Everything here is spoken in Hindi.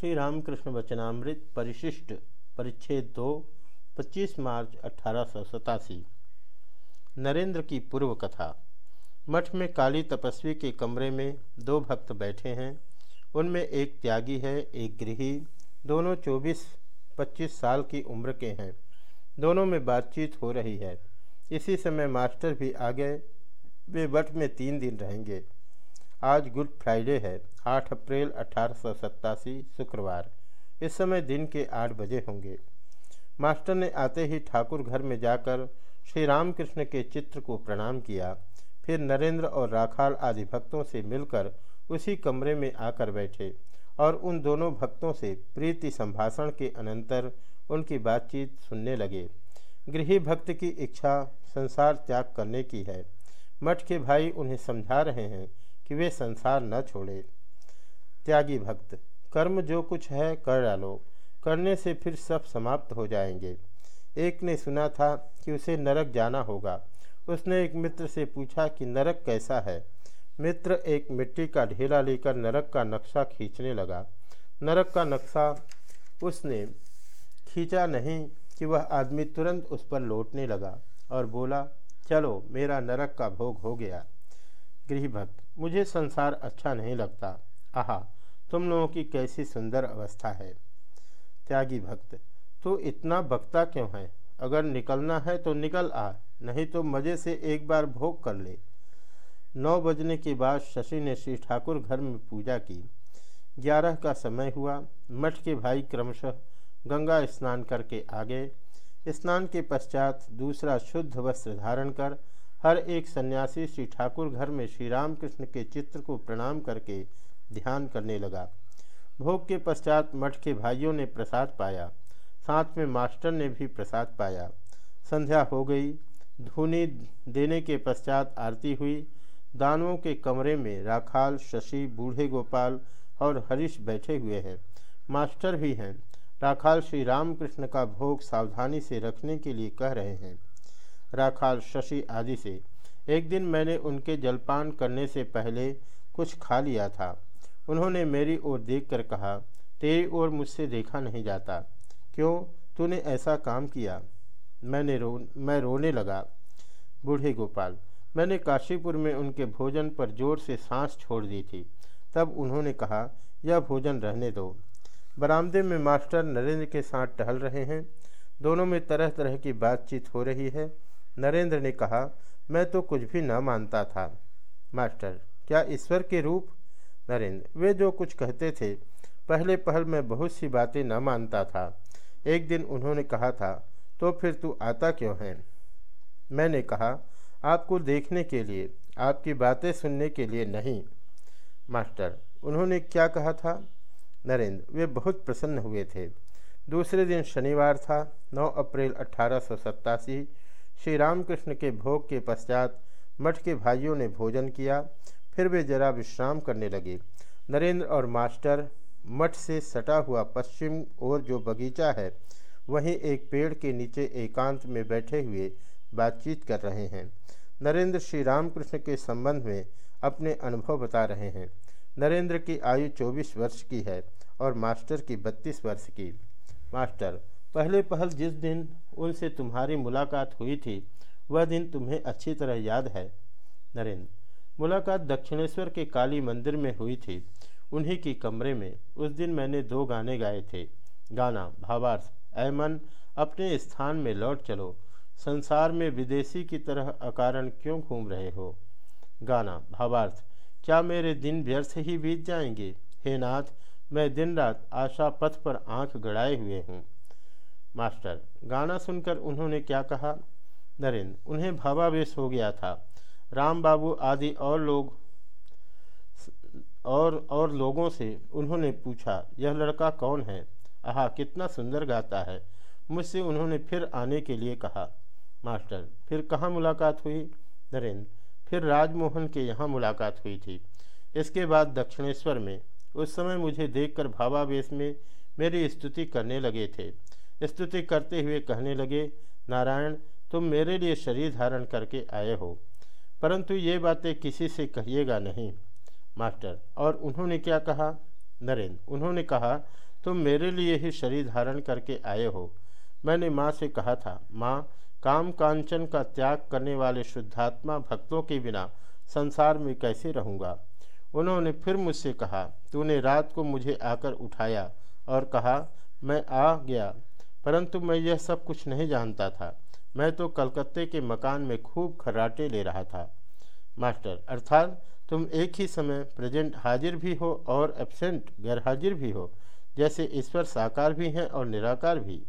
श्री रामकृष्ण वचनामृत परिशिष्ट परिच्छेद दो 25 मार्च अठारह सौ सतासी। नरेंद्र की पूर्व कथा। मठ में काली तपस्वी के कमरे में दो भक्त बैठे हैं। उनमें एक त्यागी है, एक गृही दोनों 24-25 साल की उम्र के हैं। दोनों में बातचीत हो रही है। इसी समय मास्टर भी आ गए। वे मठ में तीन दिन रहेंगे। आज गुड फ्राइडे है 8 अप्रैल अठारह सौ सत्तासी, शुक्रवार। इस समय दिन के आठ बजे होंगे। मास्टर ने आते ही ठाकुर घर में जाकर श्री रामकृष्ण के चित्र को प्रणाम किया। फिर नरेंद्र और राखाल आदि भक्तों से मिलकर उसी कमरे में आकर बैठे और उन दोनों भक्तों से प्रीति संभाषण के अनंतर उनकी बातचीत सुनने लगे। गृह भक्त की इच्छा संसार त्याग करने की है। मठ के भाई उन्हें समझा रहे हैं कि वे संसार न छोड़े। त्यागी भक्त, कर्म जो कुछ है कर डालो। करने से फिर सब समाप्त हो जाएँगे। एक ने सुना था कि उसे नरक जाना होगा। उसने एक मित्र से पूछा कि नरक कैसा है? मित्र एक मिट्टी का ढेला लेकर नरक का नक्शा खींचने लगा। नरक का नक्शा उसने खींचा नहीं कि वह आदमी तुरंत उस पर लौटने लगा और बोला, चलो, मेरा नरक का भोग हो गया। गृहभक्त। मुझे संसार अच्छा नहीं लगता। आहा, तुम लोगों की कैसी सुंदर अवस्था है। त्यागी भक्त तो इतना बकता क्यों है? अगर निकलना है तो निकल आ, नहीं तो मज़े से एक बार भोग कर ले। नौ बजने के बाद शशि ने श्री ठाकुर घर में पूजा की। ग्यारह का समय हुआ। मठ के भाई क्रमशः गंगा स्नान करके आ गए स्नान के पश्चात दूसरा शुद्ध वस्त्र धारण कर हर एक सन्यासी श्री ठाकुर घर में श्री रामकृष्ण के चित्र को प्रणाम करके ध्यान करने लगा। भोग के पश्चात मठ के भाइयों ने प्रसाद पाया। साथ में मास्टर ने भी प्रसाद पाया। संध्या हो गई। धुनी देने के पश्चात आरती हुई। दानवों के कमरे में राखाल, शशि, बूढ़े गोपाल और हरीश बैठे हुए हैं। मास्टर भी हैं। राखाल श्री रामकृष्ण का भोग सावधानी से रखने के लिए कह रहे हैं। राखाल शशि आदि से। एक दिन मैंने उनके जलपान करने से पहले कुछ खा लिया था। उन्होंने मेरी ओर देखकर कहा, तेरी ओर मुझसे देखा नहीं जाता। क्यों? तूने ऐसा काम किया। मैंने रो, मैं रोने लगा। बूढ़े गोपाल, मैंने काशीपुर में उनके भोजन पर ज़ोर से सांस छोड़ दी थी। तब उन्होंने कहा, यह भोजन रहने दो। बरामदे में मास्टर नरेंद्र के साथ टहल रहे हैं। दोनों में तरह तरह की बातचीत हो रही है। नरेंद्र ने कहा, मैं तो कुछ भी न मानता था। मास्टर, क्या ईश्वर के रूप? नरेंद्र, वे जो कुछ कहते थे, पहले पहल मैं बहुत सी बातें न मानता था। एक दिन उन्होंने कहा था तो फिर तू आता क्यों है? मैंने कहा, आपको देखने के लिए, आपकी बातें सुनने के लिए नहीं। मास्टर, उन्होंने क्या कहा था? नरेंद्र, वे बहुत प्रसन्न हुए थे। दूसरे दिन शनिवार था 9 अप्रैल अठारह श्री रामकृष्ण के भोग के पश्चात मठ के भाइयों ने भोजन किया, फिर वे जरा विश्राम करने लगे। नरेंद्र और मास्टर मठ से सटा हुआ पश्चिम ओर जो बगीचा है, वहीं एक पेड़ के नीचे एकांत में बैठे हुए बातचीत कर रहे हैं। नरेंद्र श्री रामकृष्ण के संबंध में अपने अनुभव बता रहे हैं। नरेंद्र की आयु 24 वर्ष की है और मास्टर की 32 वर्ष की। मास्टर पहले पहल जिस दिन उनसे तुम्हारी मुलाकात हुई थी, वह दिन तुम्हें अच्छी तरह याद है। नरेंद्र, मुलाकात दक्षिणेश्वर के काली मंदिर में हुई थी, उन्हीं की कमरे में। उस दिन मैंने दो गाने गाए थे। गाना, भावार्थ ऐमन अपने स्थान में लौट चलो। संसार में विदेशी की तरह अकारण क्यों घूम रहे हो? गाना, भावार्थ, क्या मेरे दिन व्यर्थ ही बीत जाएँगे? हे नाथ, मैं दिन रात आशा पथ पर आँख गड़ाए हुए हूँ। मास्टर, गाना सुनकर उन्होंने क्या कहा? नरेंद्र, उन्हें भावावेश हो गया था। राम बाबू आदि और लोग और और लोगों से उन्होंने पूछा, यह लड़का कौन है? आह, कितना सुंदर गाता है। मुझसे उन्होंने फिर आने के लिए कहा, मास्टर, फिर कहाँ मुलाकात हुई? नरेंद्र, फिर राजमोहन के यहाँ मुलाकात हुई थी। इसके बाद दक्षिणेश्वर में, उस समय मुझे देखकर भावावेश में मेरी स्तुति करने लगे थे। स्तुति करते हुए कहने लगे, नारायण, तुम मेरे लिए शरीर धारण करके आए हो, परंतु ये बातें किसी से कहिएगा नहीं। मास्टर, और उन्होंने क्या कहा? नरेंद्र, उन्होंने कहा, तुम मेरे लिए ही शरीर धारण करके आए हो। मैंने माँ से कहा था, माँ, काम कांचन का त्याग करने वाले शुद्धात्मा भक्तों के बिना संसार में कैसे रहूँगा? उन्होंने फिर मुझसे कहा, तूने रात को मुझे आकर उठाया और कहा, मैं आ गया परंतु मैं यह सब कुछ नहीं जानता था। मैं तो कलकत्ते के मकान में खूब खर्राटे ले रहा था। मास्टर, अर्थात तुम एक ही समय प्रेजेंट हाजिर भी हो और एबसेंट गैरहाजिर भी हो, जैसे ईश्वर साकार भी हैं और निराकार भी।